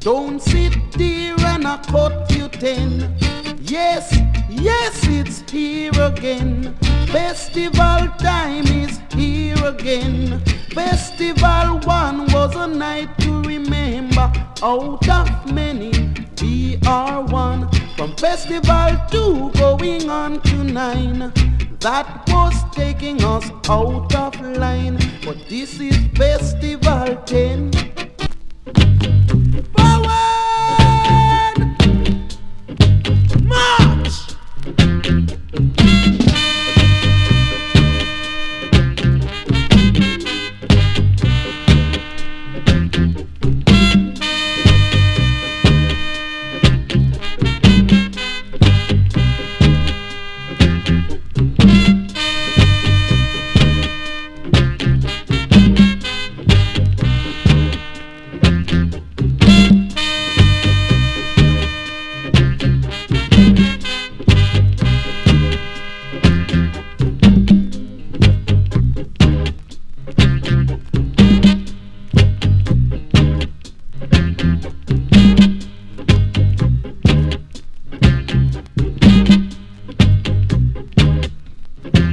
don't sit there and i cut you ten. Yes, yes, it's here again. Festival time is here again. Festival one was a night to remember. Out of many, we are one. From festival two going on to nine. That was taking us out of line. But this is festival ten.